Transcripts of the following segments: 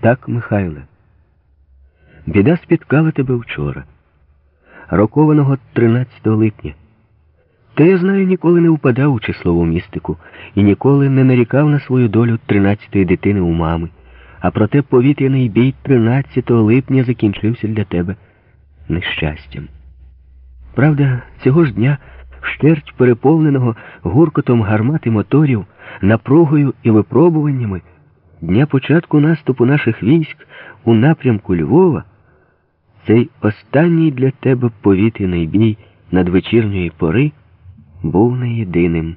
Так, Михайле. Біда спіткала тебе вчора, рокованого 13 липня. Та я знаю, ніколи не впадав у числову містику і ніколи не нарікав на свою долю 13-ї дитини у мами. А проте повітряний бій 13 липня закінчився для тебе нещастям. Правда, цього ж дня, вщерть переповненого гуркотом гармат і моторів, напругою і випробуваннями, дня початку наступу наших військ у напрямку Львова, цей останній для тебе повітряний бій надвечірньої пори був не єдиним.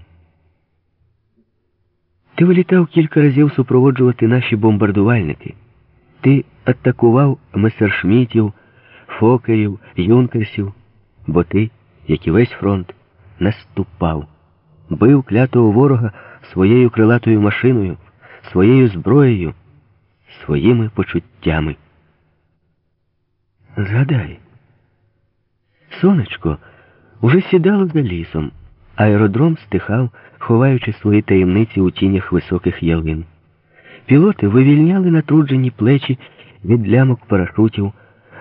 Ти вилітав кілька разів супроводжувати наші бомбардувальники. Ти атакував месершмітів, фокерів, юнкерсів, бо ти, як і весь фронт, наступав, бив клятого ворога своєю крилатою машиною, своєю зброєю, своїми почуттями. Згадай, сонечко уже сідало за лісом, аеродром стихав ховаючи свої таємниці у тінях високих ялин. Пілоти вивільняли натруджені плечі від лямок парашутів,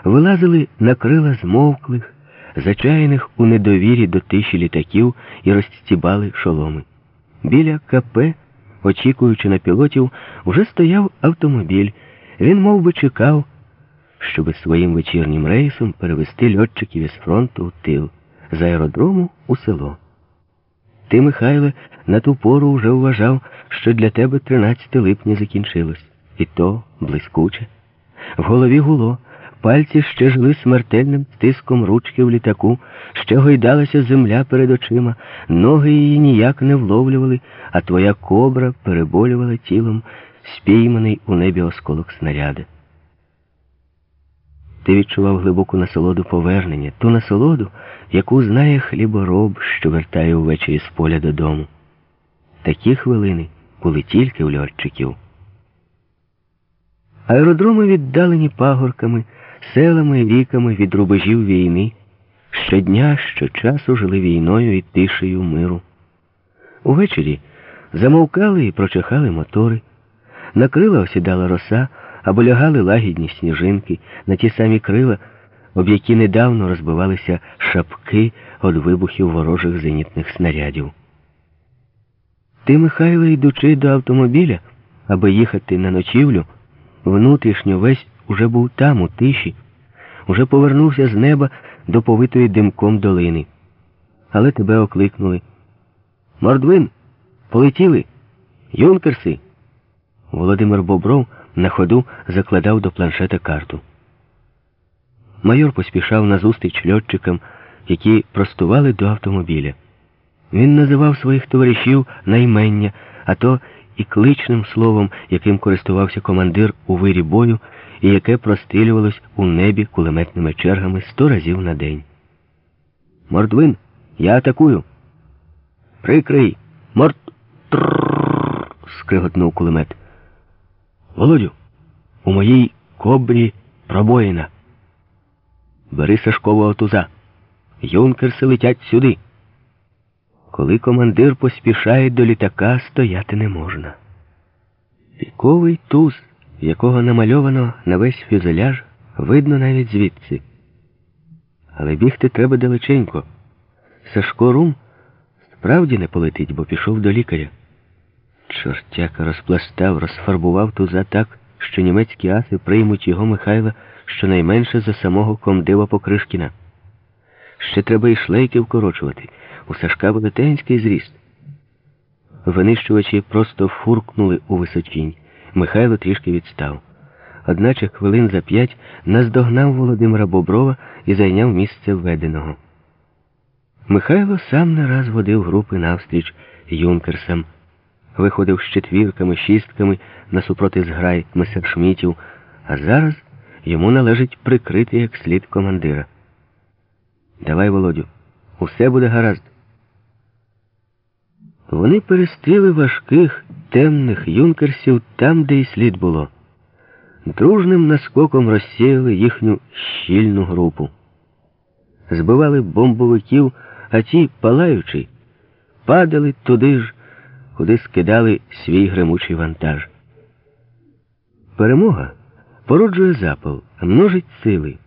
вилазили на крила змовклих, зачаяних у недовірі до тиші літаків і розстібали шоломи. Біля КП, очікуючи на пілотів, уже стояв автомобіль. Він мов би, чекав, щоби своїм вечірнім рейсом перевести льотчиків із фронту в тил з аеродрому у село. Ти, Михайле, на ту пору вже вважав, що для тебе 13 липня закінчилось. І то блискуче. В голові гуло, пальці ще жили смертельним стиском ручки в літаку, ще гойдалася земля перед очима, ноги її ніяк не вловлювали, а твоя кобра переболювала тілом, спійманий у небі осколок снаряда. Ти відчував глибоку насолоду повернення, ту насолоду, яку знає хлібороб, що вертає увечері з поля додому. Такі хвилини були тільки в льотчиків. Аеродроми віддалені пагорками, селами і ріками від рубежів війни, щодня, щочасу жили війною і тишею миру. Увечері замовкали і прочихали мотори, на крила осідала роса або лягали лагідні сніжинки на ті самі крила, об які недавно розбивалися шапки від вибухів ворожих зенітних снарядів. Ти, Михайло, йдучи до автомобіля, аби їхати на ночівлю, внутрішньо весь уже був там, у тиші, уже повернувся з неба до повитої димком долини. Але тебе окликнули. Мордвин, полетіли, юнкерси. Володимир Бобров на ходу закладав до планшета карту. Майор поспішав назустріч льотчикам, які простували до автомобіля. Він називав своїх товаришів наймення, а то і кличним словом, яким користувався командир у вирі бою, і яке прострілювалось у небі кулеметними чергами сто разів на день. Мордвин, я атакую. Прикрий. Морд. скриготнув кулемет. Володю, у моїй кобрі пробоїна. Бери Сашкового туза. Юнкерси летять сюди. Коли командир поспішає до літака, стояти не можна. Піковий туз, якого намальовано на весь фюзеляж, видно навіть звідси. Але бігти треба далеченько. Сашко Рум справді не полетить, бо пішов до лікаря. Чортяка розпластав, розфарбував туза так, що німецькі аси приймуть його Михайла щонайменше за самого комдива Покришкіна. Ще треба і шлейки вкорочувати. У Сашка велетенський зріст. Винищувачі просто фуркнули у височінь. Михайло трішки відстав. Одначе хвилин за п'ять наздогнав Володимира Боброва і зайняв місце введеного. Михайло сам не раз водив групи навстріч юнкерсам, виходив з четвірками, шістками насупроти зграй месершмітів, а зараз йому належить прикрити як слід командира. Давай, Володю, усе буде гаразд. Вони перестріли важких, темних юнкерсів там, де й слід було. Дружним наскоком розсіяли їхню щільну групу. Збивали бомбовиків, а ті, палаючи, падали туди ж, куди скидали свій гремучий вантаж. Перемога породжує запал, множить сили.